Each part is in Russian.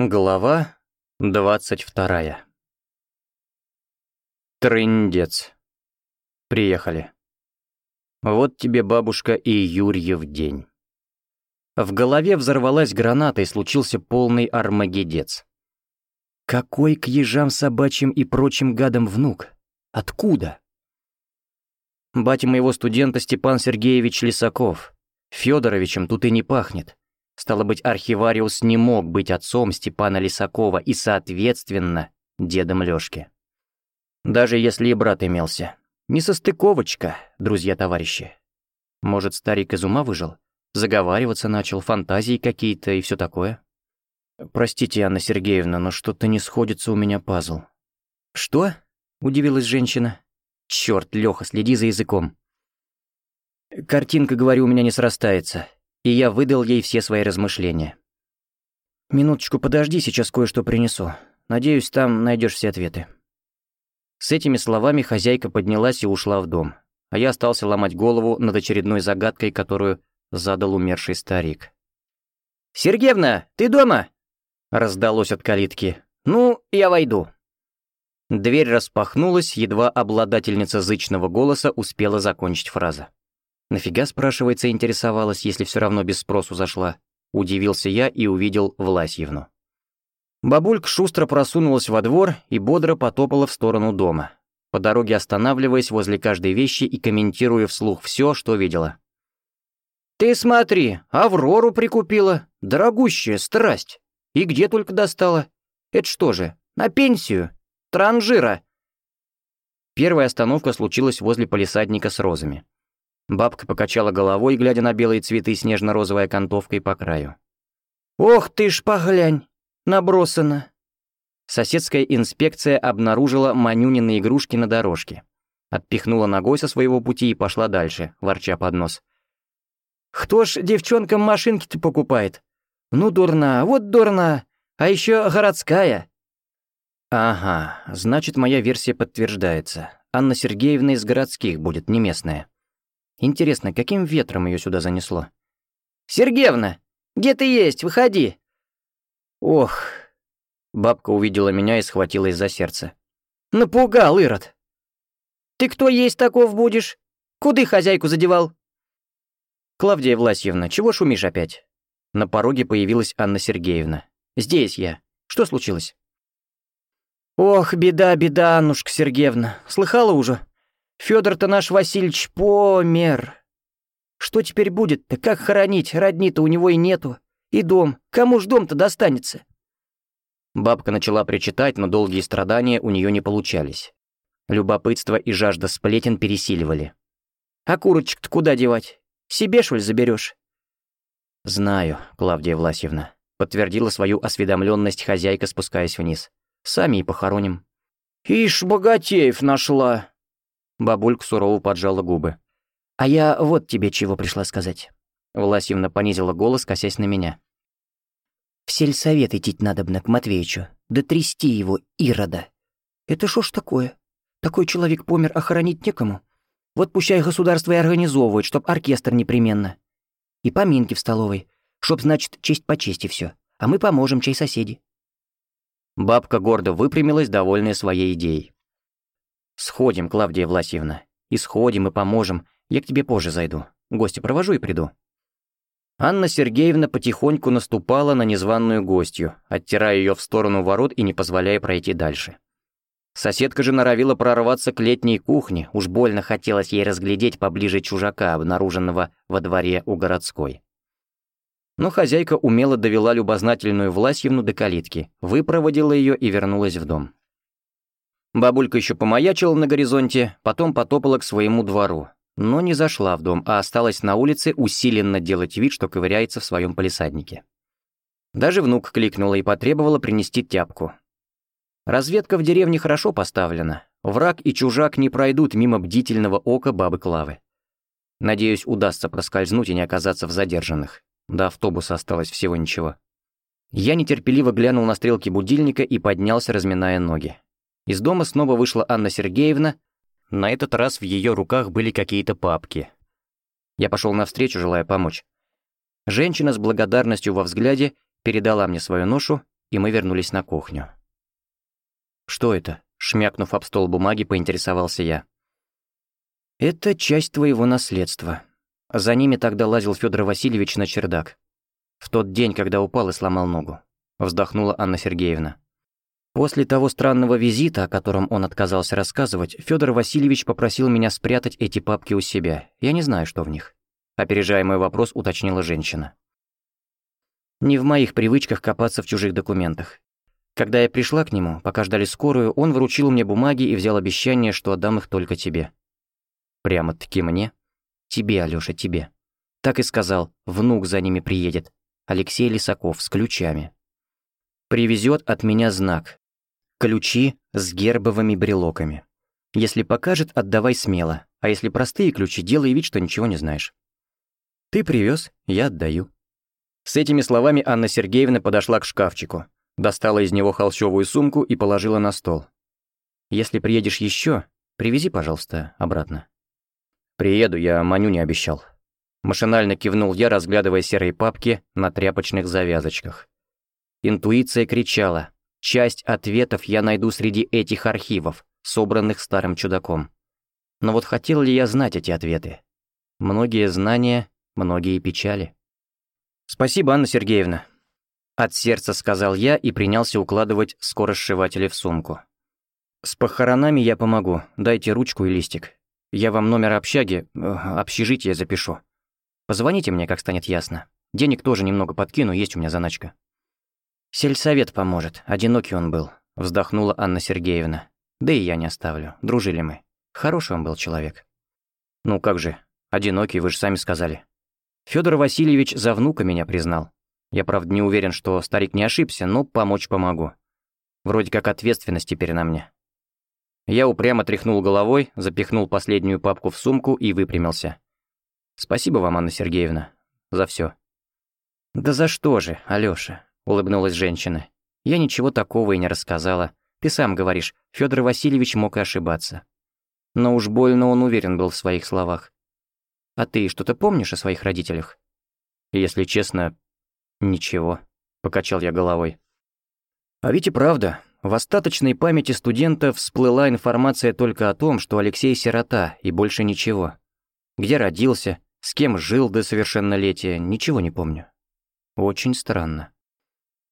Глава двадцать вторая. Трындец. Приехали. Вот тебе бабушка и Юрьев день. В голове взорвалась граната и случился полный армагедец. Какой к ежам собачьим и прочим гадам внук? Откуда? Батя моего студента Степан Сергеевич Лисаков. Федоровичем тут и не пахнет. Стало быть, архивариус не мог быть отцом Степана Лисакова и, соответственно, дедом Лёшки. Даже если и брат имелся. Не состыковочка, друзья-товарищи. Может, старик из ума выжил? Заговариваться начал, фантазии какие-то и все такое? Простите, Анна Сергеевна, но что-то не сходится у меня пазл. Что? Удивилась женщина. Черт, Леха, следи за языком. Картинка, говорю, у меня не срастается и я выдал ей все свои размышления. «Минуточку подожди, сейчас кое-что принесу. Надеюсь, там найдешь все ответы». С этими словами хозяйка поднялась и ушла в дом, а я остался ломать голову над очередной загадкой, которую задал умерший старик. «Сергеевна, ты дома?» — раздалось от калитки. «Ну, я войду». Дверь распахнулась, едва обладательница зычного голоса успела закончить фразу. Нафига, спрашивается, интересовалась, если все равно без спросу зашла? Удивился я и увидел Власьевну. Бабулька шустро просунулась во двор и бодро потопала в сторону дома, по дороге останавливаясь возле каждой вещи и комментируя вслух все, что видела. «Ты смотри, Аврору прикупила, дорогущая страсть. И где только достала? Это что же, на пенсию? Транжира!» Первая остановка случилась возле полисадника с розами. Бабка покачала головой, глядя на белые цветы с нежно-розовой окантовкой по краю. «Ох ты ж, поглянь! Набросано!» Соседская инспекция обнаружила Манюнины игрушки на дорожке. Отпихнула ногой со своего пути и пошла дальше, ворча под нос. «Кто ж девчонкам машинки-то покупает? Ну, дурна, вот дурна, а еще городская!» «Ага, значит, моя версия подтверждается. Анна Сергеевна из городских будет, не местная». Интересно, каким ветром ее сюда занесло? «Сергеевна, где ты есть? Выходи!» «Ох!» Бабка увидела меня и схватилась за сердце. «Напугал, Ирод!» «Ты кто есть таков будешь? Куды хозяйку задевал?» «Клавдия Власьевна, чего шумишь опять?» На пороге появилась Анна Сергеевна. «Здесь я. Что случилось?» «Ох, беда, беда, Аннушка Сергеевна. Слыхала уже? Федор-то наш Васильевич помер. Что теперь будет-то? Как хоронить? Родни-то у него и нету. И дом. Кому ж дом-то достанется?» Бабка начала причитать, но долгие страдания у нее не получались. Любопытство и жажда сплетен пересиливали. «А курочек-то куда девать? Себе, шуль, заберешь? «Знаю, Клавдия Власьевна», — подтвердила свою осведомленность хозяйка, спускаясь вниз. «Сами и похороним». «Ишь, богатеев нашла!» Бабулька сурово поджала губы. «А я вот тебе чего пришла сказать». Власьевна понизила голос, косясь на меня. «В сельсовет идти надобно к Матвеичу, да трясти его, Ирода. Это шо ж такое? Такой человек помер, охранить некому. Вот пущай государство и организовывает, чтоб оркестр непременно. И поминки в столовой, чтоб, значит, честь по чести все. А мы поможем, чей соседи». Бабка гордо выпрямилась, довольная своей идеей. «Сходим, Клавдия Власьевна. И сходим, и поможем. Я к тебе позже зайду. Гостя провожу и приду». Анна Сергеевна потихоньку наступала на незваную гостью, оттирая ее в сторону ворот и не позволяя пройти дальше. Соседка же норовила прорваться к летней кухне, уж больно хотелось ей разглядеть поближе чужака, обнаруженного во дворе у городской. Но хозяйка умело довела любознательную Власьевну до калитки, выпроводила ее и вернулась в дом. Бабулька еще помаячила на горизонте, потом потопала к своему двору, но не зашла в дом, а осталась на улице усиленно делать вид, что ковыряется в своем полисаднике. Даже внук кликнула и потребовала принести тяпку. Разведка в деревне хорошо поставлена. Враг и чужак не пройдут мимо бдительного ока бабы Клавы. Надеюсь, удастся проскользнуть и не оказаться в задержанных. До автобуса осталось всего ничего. Я нетерпеливо глянул на стрелки будильника и поднялся, разминая ноги. Из дома снова вышла Анна Сергеевна. На этот раз в ее руках были какие-то папки. Я пошел навстречу, желая помочь. Женщина с благодарностью во взгляде передала мне свою ношу, и мы вернулись на кухню. «Что это?» — шмякнув об стол бумаги, поинтересовался я. «Это часть твоего наследства. За ними тогда лазил Федор Васильевич на чердак. В тот день, когда упал и сломал ногу», — вздохнула Анна Сергеевна. После того странного визита, о котором он отказался рассказывать, Федор Васильевич попросил меня спрятать эти папки у себя. Я не знаю, что в них. Опережая мой вопрос, уточнила женщина. Не в моих привычках копаться в чужих документах. Когда я пришла к нему, пока ждали скорую, он вручил мне бумаги и взял обещание, что отдам их только тебе. Прямо-таки мне? Тебе, Алёша, тебе. Так и сказал, внук за ними приедет. Алексей Лисаков с ключами. Привезет от меня знак. Ключи с гербовыми брелоками. Если покажет, отдавай смело, а если простые ключи, делай вид, что ничего не знаешь. Ты привез, я отдаю. С этими словами Анна Сергеевна подошла к шкафчику, Достала из него холщовую сумку и положила на стол. «Если приедешь еще, привези, пожалуйста, обратно». «Приеду, я Маню не обещал». Машинально кивнул я, разглядывая серые папки на тряпочных завязочках. Интуиция кричала. Часть ответов я найду среди этих архивов, собранных старым чудаком. Но вот хотел ли я знать эти ответы? Многие знания, многие печали. «Спасибо, Анна Сергеевна», от сердца сказал я и принялся укладывать скоросшиватели в сумку. «С похоронами я помогу. Дайте ручку и листик. Я вам номер общаги, э, общежития запишу. Позвоните мне, как станет ясно. Денег тоже немного подкину, есть у меня заначка». «Сельсовет поможет. Одинокий он был», — вздохнула Анна Сергеевна. «Да и я не оставлю. Дружили мы. Хороший он был человек». «Ну как же, одинокий, вы же сами сказали». Федор Васильевич за внука меня признал. Я, правда, не уверен, что старик не ошибся, но помочь помогу. Вроде как ответственность теперь на мне. Я упрямо тряхнул головой, запихнул последнюю папку в сумку и выпрямился. «Спасибо вам, Анна Сергеевна, за все. «Да за что же, Алёша?» — улыбнулась женщина. «Я ничего такого и не рассказала. Ты сам говоришь, Федор Васильевич мог и ошибаться. Но уж больно он уверен был в своих словах. А ты что-то помнишь о своих родителях?» «Если честно, «Ничего», — покачал я головой. А ведь и правда, в остаточной памяти студента всплыла информация только о том, что Алексей сирота, и больше ничего. Где родился, с кем жил до совершеннолетия, ничего не помню. Очень странно.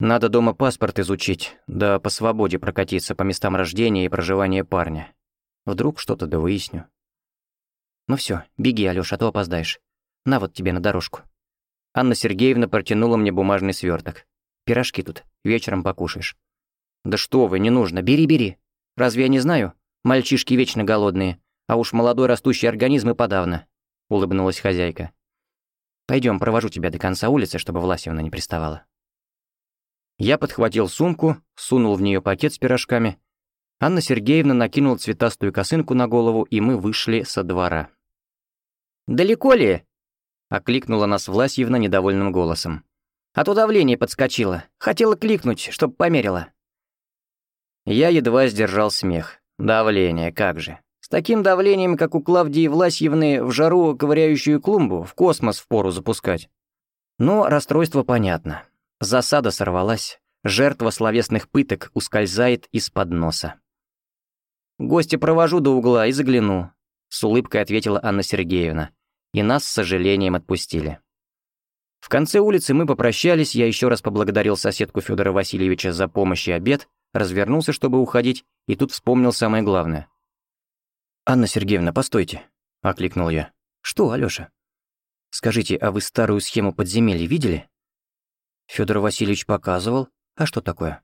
Надо дома паспорт изучить, да по свободе прокатиться по местам рождения и проживания парня. Вдруг что-то да выясню. Ну все, беги, Алёша, а то опоздаешь. На вот тебе на дорожку. Анна Сергеевна протянула мне бумажный сверток. «Пирожки тут, вечером покушаешь». «Да что вы, не нужно, бери, бери. Разве я не знаю? Мальчишки вечно голодные, а уж молодой растущий организм и подавно», — улыбнулась хозяйка. Пойдем, провожу тебя до конца улицы, чтобы Власьевна не приставала». Я подхватил сумку, сунул в нее пакет с пирожками. Анна Сергеевна накинула цветастую косынку на голову, и мы вышли со двора. «Далеко ли?» Окликнула нас Власьевна недовольным голосом. «А то давление подскочило. Хотела кликнуть, чтоб померила». Я едва сдержал смех. Давление, как же. С таким давлением, как у Клавдии Власьевны, в жару ковыряющую клумбу в космос впору запускать. Но расстройство понятно. Засада сорвалась. Жертва словесных пыток ускользает из-под носа. «Гостя провожу до угла и загляну», — с улыбкой ответила Анна Сергеевна и нас с сожалением отпустили. В конце улицы мы попрощались, я еще раз поблагодарил соседку Федора Васильевича за помощь и обед, развернулся, чтобы уходить, и тут вспомнил самое главное. «Анна Сергеевна, постойте», — окликнул я. «Что, Алёша?» «Скажите, а вы старую схему подземелья видели?» Федор Васильевич показывал. А что такое?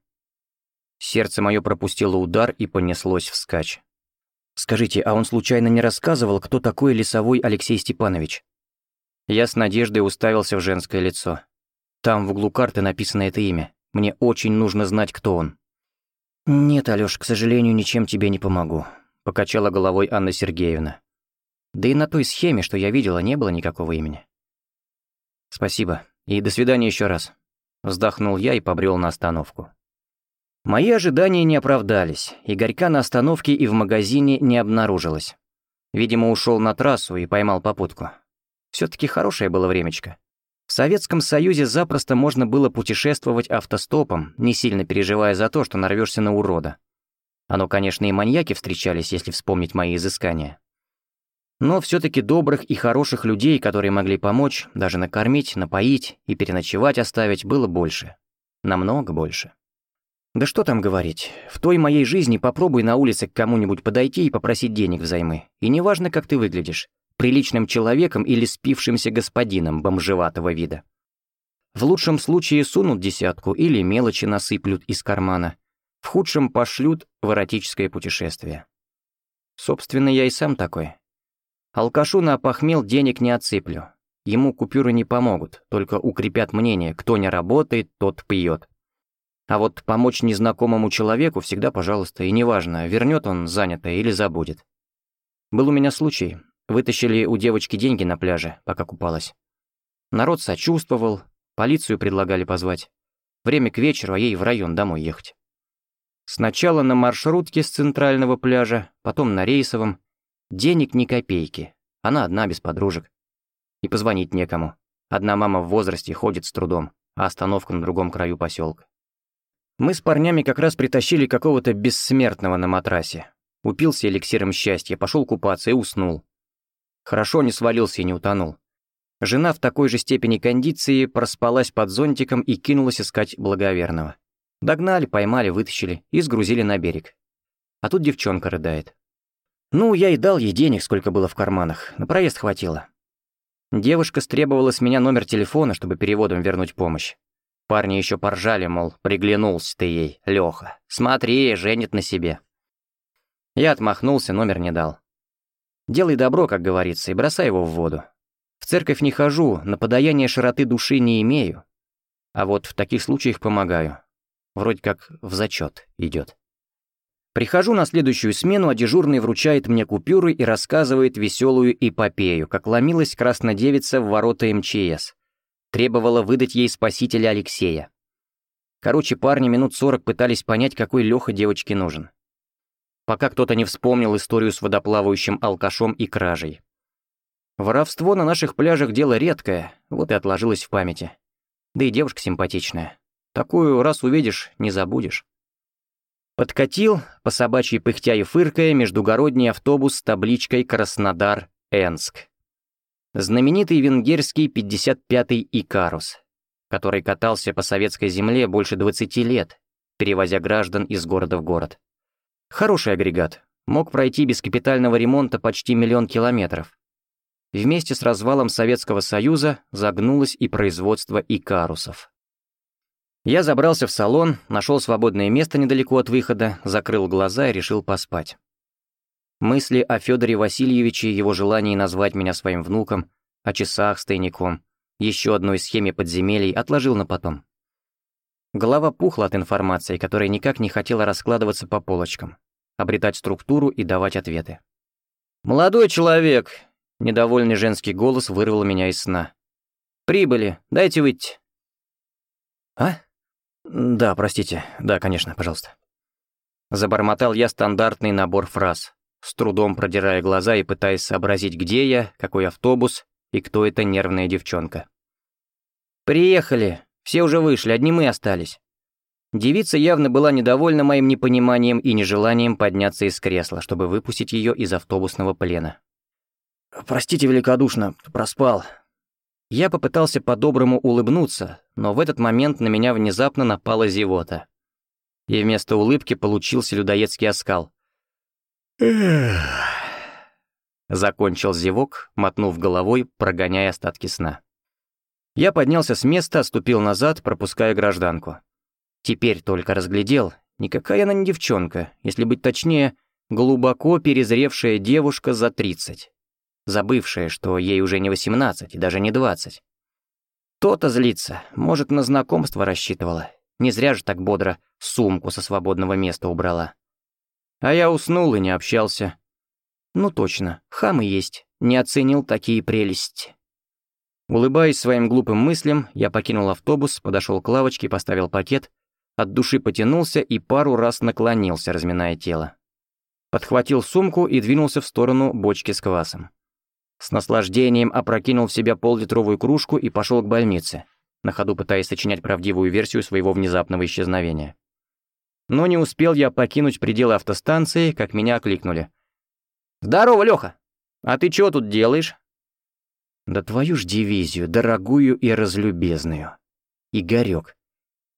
Сердце мое пропустило удар и понеслось вскачь. Скажите, а он случайно не рассказывал, кто такой лесовой Алексей Степанович? Я с надеждой уставился в женское лицо. Там в углу карты написано это имя. Мне очень нужно знать, кто он. «Нет, Алёш, к сожалению, ничем тебе не помогу», — покачала головой Анна Сергеевна. «Да и на той схеме, что я видела, не было никакого имени». «Спасибо, и до свидания еще раз», — вздохнул я и побрел на остановку. Мои ожидания не оправдались, Игорька на остановке и в магазине не обнаружилось. Видимо, ушел на трассу и поймал попутку. все таки хорошее было времечко. В Советском Союзе запросто можно было путешествовать автостопом, не сильно переживая за то, что нарвешься на урода. Оно, конечно, и маньяки встречались, если вспомнить мои изыскания. Но все-таки добрых и хороших людей, которые могли помочь, даже накормить, напоить и переночевать оставить, было больше. Намного больше. Да что там говорить, в той моей жизни попробуй на улице к кому-нибудь подойти и попросить денег взаймы. И неважно, как ты выглядишь, приличным человеком или спившимся господином бомжеватого вида. В лучшем случае сунут десятку или мелочи насыплют из кармана. В худшем пошлют в эротическое путешествие. Собственно, я и сам такой. Алкашу на опохмел денег не отсыплю. Ему купюры не помогут, только укрепят мнение, кто не работает, тот пьет. А вот помочь незнакомому человеку всегда пожалуйста, и неважно, вернет он занятое или забудет. Был у меня случай. Вытащили у девочки деньги на пляже, пока купалась. Народ сочувствовал, полицию предлагали позвать. Время к вечеру, а ей в район домой ехать. Сначала на маршрутке с центрального пляжа, потом на рейсовом, Денег ни копейки. Она одна, без подружек. И позвонить некому. Одна мама в возрасте ходит с трудом, а остановка на другом краю поселка. Мы с парнями как раз притащили какого-то бессмертного на матрасе. Упился эликсиром счастья, пошел купаться и уснул. Хорошо не свалился и не утонул. Жена в такой же степени кондиции проспалась под зонтиком и кинулась искать благоверного. Догнали, поймали, вытащили и сгрузили на берег. А тут девчонка рыдает. Ну, я и дал ей денег, сколько было в карманах, на проезд хватило. Девушка стребовала с меня номер телефона, чтобы переводом вернуть помощь. Парни еще поржали, мол, приглянулся ты ей, Леха. Смотри, женит на себе. Я отмахнулся, номер не дал. Делай добро, как говорится, и бросай его в воду. В церковь не хожу, на подаяние широты души не имею. А вот в таких случаях помогаю. Вроде как в зачет идет. Прихожу на следующую смену, а дежурный вручает мне купюры и рассказывает веселую эпопею, как ломилась краснодевица в ворота МЧС. Требовала выдать ей спасителя Алексея. Короче, парни минут сорок пытались понять, какой Леха девочке нужен. Пока кто-то не вспомнил историю с водоплавающим алкашом и кражей. Воровство на наших пляжах дело редкое, вот и отложилось в памяти. Да и девушка симпатичная. Такую раз увидишь, не забудешь. Подкатил, по собачьей пыхтя и фыркая, междугородний автобус с табличкой «Краснодар-Энск». Знаменитый венгерский 55-й «Икарус», который катался по советской земле больше 20 лет, перевозя граждан из города в город. Хороший агрегат, мог пройти без капитального ремонта почти миллион километров. Вместе с развалом Советского Союза загнулось и производство «Икарусов». Я забрался в салон, нашел свободное место недалеко от выхода, закрыл глаза и решил поспать. Мысли о Федоре Васильевиче и его желании назвать меня своим внуком, о часах с тайником, еще одной схеме подземелий отложил на потом. Голова пухла от информации, которая никак не хотела раскладываться по полочкам, обретать структуру и давать ответы. «Молодой человек!» — недовольный женский голос вырвал меня из сна. «Прибыли, дайте выйти». «А?» «Да, простите. Да, конечно, пожалуйста». Забормотал я стандартный набор фраз, с трудом продирая глаза и пытаясь сообразить, где я, какой автобус и кто эта нервная девчонка. «Приехали. Все уже вышли, одни мы остались». Девица явно была недовольна моим непониманием и нежеланием подняться из кресла, чтобы выпустить ее из автобусного плена. «Простите великодушно, проспал», я попытался по-доброму улыбнуться, но в этот момент на меня внезапно напала зевота. И вместо улыбки получился людоедский оскал. Закончил зевок, мотнув головой, прогоняя остатки сна. Я поднялся с места, отступил назад, пропуская гражданку. Теперь только разглядел, никакая она не девчонка, если быть точнее, глубоко перезревшая девушка за тридцать забывшая, что ей уже не 18 и даже не 20. То-то злится, может, на знакомство рассчитывала. Не зря же так бодро сумку со свободного места убрала. А я уснул и не общался. Ну точно, хам и есть, не оценил такие прелести. Улыбаясь своим глупым мыслям, я покинул автобус, подошел к лавочке, поставил пакет, от души потянулся и пару раз наклонился, разминая тело. Подхватил сумку и двинулся в сторону бочки с квасом. С наслаждением опрокинул в себя поллитровую кружку и пошел к больнице, на ходу пытаясь сочинять правдивую версию своего внезапного исчезновения. Но не успел я покинуть пределы автостанции, как меня окликнули. «Здорово, Лёха! А ты чего тут делаешь?» «Да твою ж дивизию, дорогую и разлюбезную. Игорёк,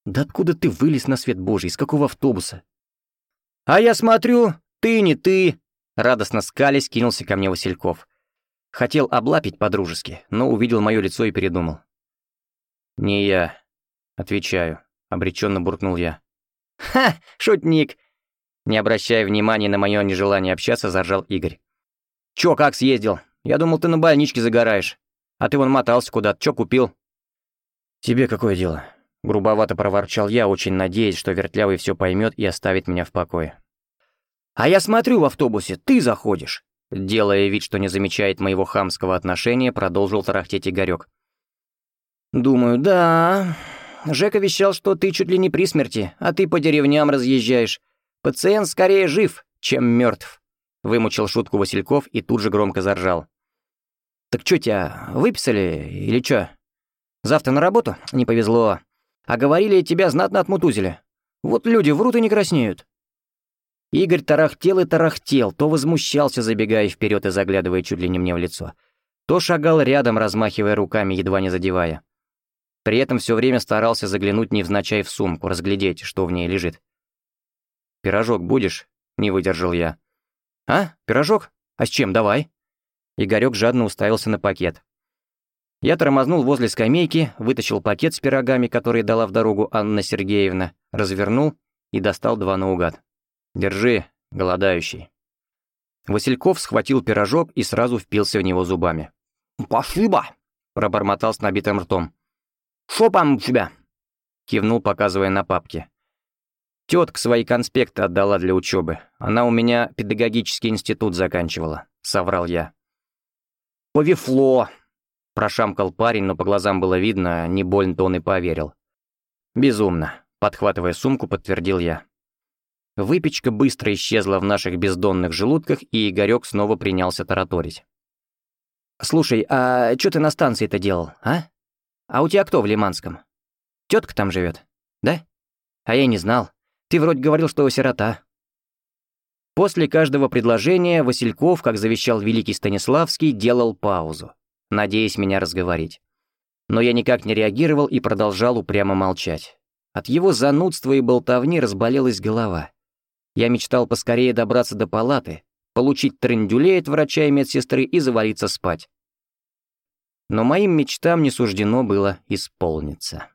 да откуда ты вылез на свет божий, из какого автобуса?» «А я смотрю, ты не ты!» Радостно скались кинулся ко мне Васильков. Хотел облапить по-дружески, но увидел мое лицо и передумал. «Не я», — отвечаю, — обреченно буркнул я. «Ха, шутник!» Не обращая внимания на мое нежелание общаться, заржал Игорь. «Чё, как съездил? Я думал, ты на больничке загораешь. А ты вон мотался куда-то, чё купил?» «Тебе какое дело?» Грубовато проворчал я, очень надеясь, что Вертлявый все поймет и оставит меня в покое. «А я смотрю в автобусе, ты заходишь!» Делая вид, что не замечает моего хамского отношения, продолжил тарахтеть Игорек. «Думаю, да. Жека вещал, что ты чуть ли не при смерти, а ты по деревням разъезжаешь. Пациент скорее жив, чем мертв. Вымучил шутку Васильков и тут же громко заржал. «Так чё тебя, выписали или чё? Завтра на работу? Не повезло. А говорили, тебя знатно отмутузили. Вот люди врут и не краснеют». Игорь тарахтел и тарахтел, то возмущался, забегая вперед и заглядывая чуть ли не мне в лицо, то шагал рядом, размахивая руками, едва не задевая. При этом все время старался заглянуть невзначай в сумку, разглядеть, что в ней лежит. «Пирожок будешь?» — не выдержал я. «А? Пирожок? А с чем? Давай!» Игорёк жадно уставился на пакет. Я тормознул возле скамейки, вытащил пакет с пирогами, который дала в дорогу Анна Сергеевна, развернул и достал два наугад. «Держи, голодающий». Васильков схватил пирожок и сразу впился в него зубами. «Спасибо!» — пробормотал с набитым ртом. «Шо там у тебя?» — кивнул, показывая на папке. Тетка свои конспекты отдала для учебы. Она у меня педагогический институт заканчивала», — соврал я. «Повефло!» — прошамкал парень, но по глазам было видно, не больно-то он и поверил. «Безумно», — подхватывая сумку, подтвердил я. Выпечка быстро исчезла в наших бездонных желудках, и Игорёк снова принялся тараторить. «Слушай, а что ты на станции-то делал, а? А у тебя кто в Лиманском? Тетка там живет, да? А я не знал. Ты вроде говорил, что сирота». После каждого предложения Васильков, как завещал великий Станиславский, делал паузу, надеясь меня разговорить. Но я никак не реагировал и продолжал упрямо молчать. От его занудства и болтовни разболелась голова. Я мечтал поскорее добраться до палаты, получить трендюлей от врача и медсестры и завалиться спать. Но моим мечтам не суждено было исполниться.